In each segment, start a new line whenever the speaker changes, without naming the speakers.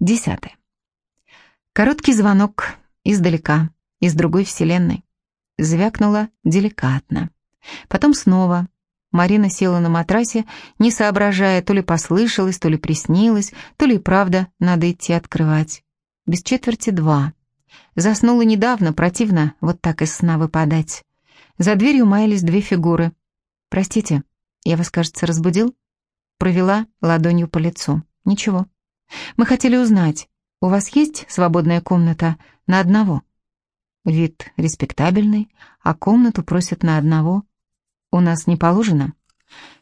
Десятое. Короткий звонок издалека, из другой вселенной. Звякнуло деликатно. Потом снова. Марина села на матрасе, не соображая, то ли послышалось, то ли приснилось, то ли правда надо идти открывать. Без четверти два. Заснула недавно, противно вот так из сна выпадать. За дверью маялись две фигуры. «Простите, я вас, кажется, разбудил?» Провела ладонью по лицу. «Ничего. Мы хотели узнать, у вас есть свободная комната на одного?» Вид респектабельный, а комнату просят на одного. У нас не положено.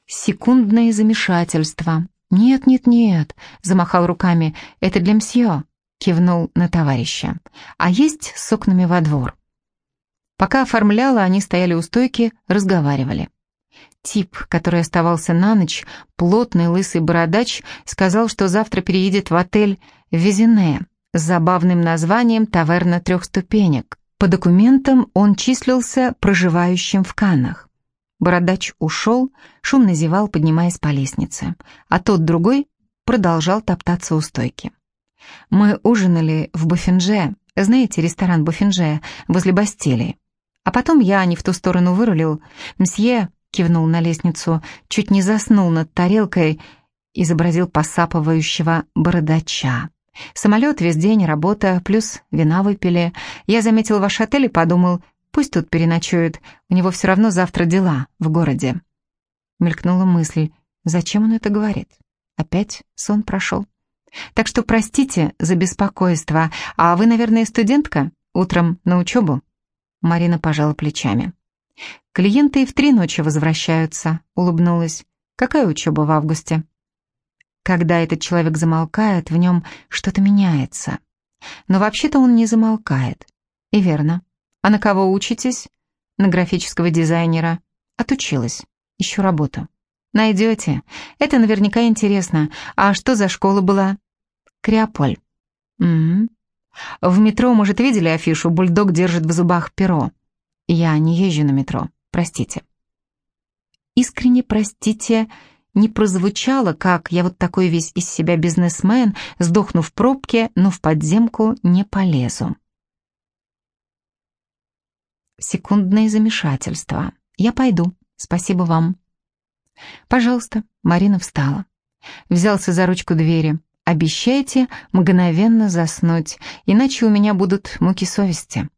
Секундное замешательство. «Нет, нет, нет», — замахал руками, — «это для мсье», — кивнул на товарища. «А есть с окнами во двор». Пока оформляла, они стояли у стойки, разговаривали. Тип, который оставался на ночь, плотный лысый бородач, сказал, что завтра переедет в отель «Визине» с забавным названием «Таверна трех ступенек». По документам он числился проживающим в Канах. Бородач ушел, шумно зевал, поднимаясь по лестнице, а тот другой продолжал топтаться у стойки. Мы ужинали в Буфинже, знаете, ресторан Буфинже, возле Бастилии. А потом я не в ту сторону вырулил. Мсье кивнул на лестницу, чуть не заснул над тарелкой, изобразил посапывающего бородача. Самолет весь день, работа, плюс вина выпили. Я заметил ваш отель и подумал, пусть тут переночует, у него все равно завтра дела в городе. Мелькнула мысль, зачем он это говорит? Опять сон прошел. Так что простите за беспокойство, а вы, наверное, студентка? Утром на учебу?» Марина пожала плечами. «Клиенты и в три ночи возвращаются», — улыбнулась. «Какая учеба в августе?» Когда этот человек замолкает, в нем что-то меняется. Но вообще-то он не замолкает. И верно. А на кого учитесь? На графического дизайнера. Отучилась. Ищу работу. Найдете. Это наверняка интересно. А что за школа была? Криополь. М В метро, может, видели афишу «Бульдог держит в зубах перо»? Я не езжу на метро, простите. Искренне простите, не прозвучало, как я вот такой весь из себя бизнесмен, сдохну в пробке, но в подземку не полезу. Секундное замешательство. Я пойду, спасибо вам. Пожалуйста, Марина встала. Взялся за ручку двери. Обещайте мгновенно заснуть, иначе у меня будут муки совести.